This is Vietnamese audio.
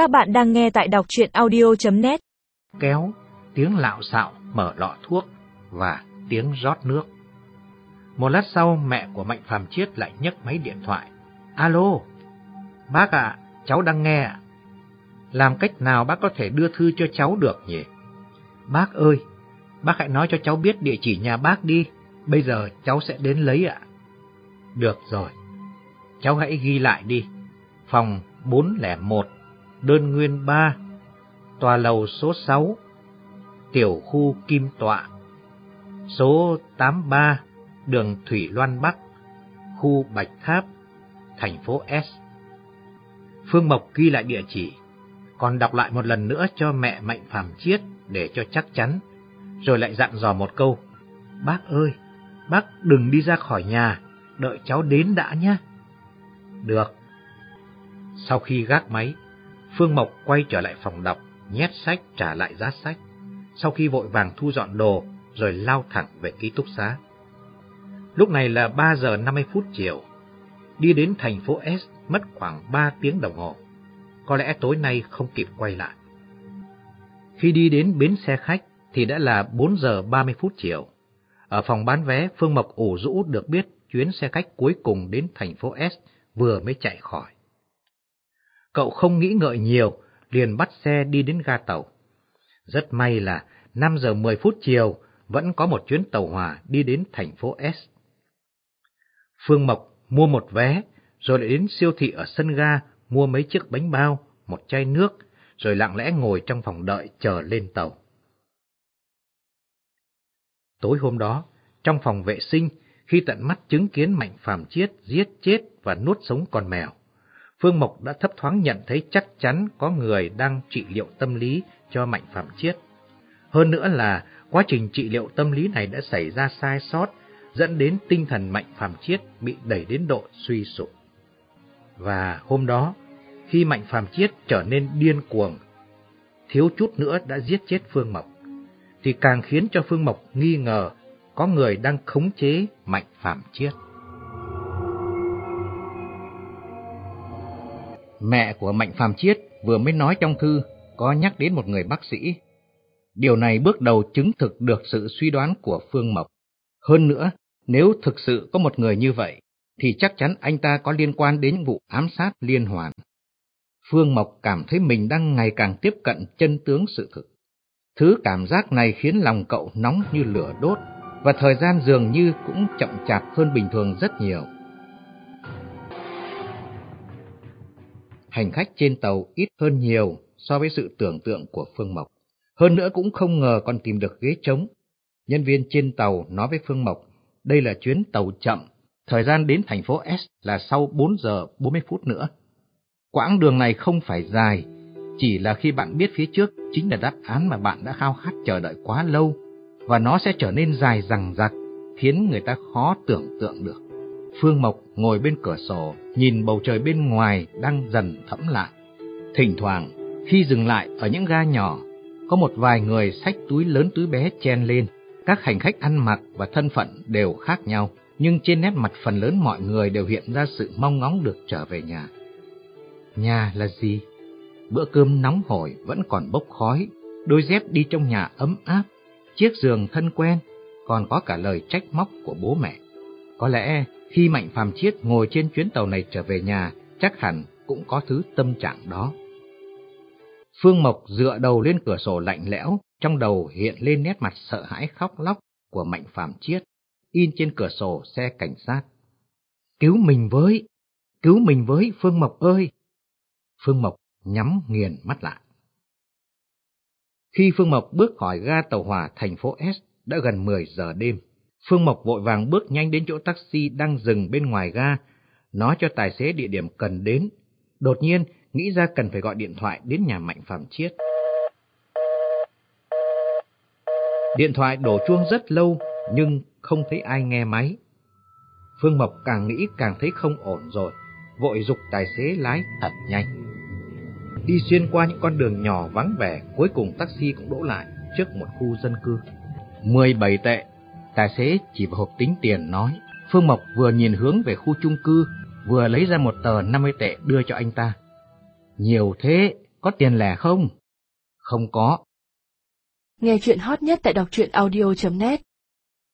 Các bạn đang nghe tại đọc chuyện audio.net Kéo, tiếng lạo xạo mở lọ thuốc và tiếng rót nước. Một lát sau mẹ của Mạnh Phàm Chiết lại nhấc máy điện thoại. Alo, bác ạ, cháu đang nghe ạ. Làm cách nào bác có thể đưa thư cho cháu được nhỉ? Bác ơi, bác hãy nói cho cháu biết địa chỉ nhà bác đi, bây giờ cháu sẽ đến lấy ạ. Được rồi, cháu hãy ghi lại đi. Phòng 401, đơn nguyên 3, tòa lầu số 6, tiểu khu Kim Tọa, số 83, đường Thủy Loan Bắc, khu Bạch Tháp, thành phố S. Phương Mộc ghi lại địa chỉ, còn đọc lại một lần nữa cho mẹ Mạnh Phàm Chiết để cho chắc chắn, rồi lại dặn dò một câu. Bác ơi, bác đừng đi ra khỏi nhà, đợi cháu đến đã nhé. Được. Sau khi gác máy, Phương Mộc quay trở lại phòng đọc, nhét sách trả lại giá sách. Sau khi vội vàng thu dọn đồ, rồi lao thẳng về ký túc xá. Lúc này là 3 giờ 50 phút chiều. Đi đến thành phố S mất khoảng 3 tiếng đồng hồ. Có lẽ tối nay không kịp quay lại. Khi đi đến bến xe khách thì đã là 4 giờ 30 phút chiều. Ở phòng bán vé, Phương Mộc ủ rũ được biết chuyến xe khách cuối cùng đến thành phố S vừa mới chạy khỏi. Cậu không nghĩ ngợi nhiều, liền bắt xe đi đến ga tàu. Rất may là 5 giờ 10 phút chiều vẫn có một chuyến tàu hỏa đi đến thành phố S. Phương Mộc mua một vé, rồi lại đến siêu thị ở sân ga mua mấy chiếc bánh bao, một chai nước, rồi lặng lẽ ngồi trong phòng đợi chờ lên tàu. Tối hôm đó, trong phòng vệ sinh, khi tận mắt chứng kiến Mạnh Phàm Chiết giết chết và nuốt sống con mèo, Phương Mộc đã thấp thoáng nhận thấy chắc chắn có người đang trị liệu tâm lý cho Mạnh Phạm Chiết. Hơn nữa là quá trình trị liệu tâm lý này đã xảy ra sai sót, dẫn đến tinh thần Mạnh Phạm Chiết bị đẩy đến độ suy sụp. Và hôm đó, khi Mạnh Phạm Chiết trở nên điên cuồng, thiếu chút nữa đã giết chết Phương Mộc, thì càng khiến cho Phương Mộc nghi ngờ có người đang khống chế Mạnh Phạm Chiết. Mẹ của Mạnh Phàm Chiết vừa mới nói trong thư có nhắc đến một người bác sĩ. Điều này bước đầu chứng thực được sự suy đoán của Phương Mộc. Hơn nữa, nếu thực sự có một người như vậy, thì chắc chắn anh ta có liên quan đến vụ ám sát liên hoàn. Phương Mộc cảm thấy mình đang ngày càng tiếp cận chân tướng sự thực. Thứ cảm giác này khiến lòng cậu nóng như lửa đốt, và thời gian dường như cũng chậm chạp hơn bình thường rất nhiều. Hành khách trên tàu ít hơn nhiều so với sự tưởng tượng của Phương Mộc. Hơn nữa cũng không ngờ còn tìm được ghế trống. Nhân viên trên tàu nói với Phương Mộc, đây là chuyến tàu chậm, thời gian đến thành phố S là sau 4 giờ 40 phút nữa. Quãng đường này không phải dài, chỉ là khi bạn biết phía trước chính là đáp án mà bạn đã khao khát chờ đợi quá lâu, và nó sẽ trở nên dài dằng dặc, khiến người ta khó tưởng tượng được. Phương Mộc ngồi bên cửa sổ, nhìn bầu trời bên ngoài đang dần thẫm lại. Thỉnh thoảng, khi dừng lại ở những ga nhỏ, có một vài người xách túi lớn túi bé chen lên. Các hành khách ăn mặc và thân phận đều khác nhau, nhưng trên nét mặt phần lớn mọi người đều hiện ra sự mong ngóng được trở về nhà. Nhà là gì? Bữa cơm nóng hổi vẫn còn bốc khói, đôi dép đi trong nhà ấm áp, chiếc giường thân quen, còn có cả lời trách móc của bố mẹ. Có lẽ khi Mạnh Phàm Chiết ngồi trên chuyến tàu này trở về nhà, chắc hẳn cũng có thứ tâm trạng đó. Phương Mộc dựa đầu lên cửa sổ lạnh lẽo, trong đầu hiện lên nét mặt sợ hãi khóc lóc của Mạnh Phàm Chiết, in trên cửa sổ xe cảnh sát. Cứu mình với! Cứu mình với, Phương Mộc ơi! Phương Mộc nhắm nghiền mắt lại. Khi Phương Mộc bước khỏi ga tàu hỏa thành phố S đã gần 10 giờ đêm. Phương Mộc vội vàng bước nhanh đến chỗ taxi đang dừng bên ngoài ga, nói cho tài xế địa điểm cần đến. Đột nhiên, nghĩ ra cần phải gọi điện thoại đến nhà Mạnh Phạm Chiết. Điện thoại đổ chuông rất lâu, nhưng không thấy ai nghe máy. Phương Mộc càng nghĩ càng thấy không ổn rồi, vội dục tài xế lái thật nhanh. Đi xuyên qua những con đường nhỏ vắng vẻ, cuối cùng taxi cũng đỗ lại trước một khu dân cư. 17 tệ Tài xế chỉ vào hộp tính tiền nói, Phương Mộc vừa nhìn hướng về khu chung cư, vừa lấy ra một tờ 50 tệ đưa cho anh ta. Nhiều thế, có tiền lẻ không? Không có. Nghe chuyện hot nhất tại đọc truyện audio.net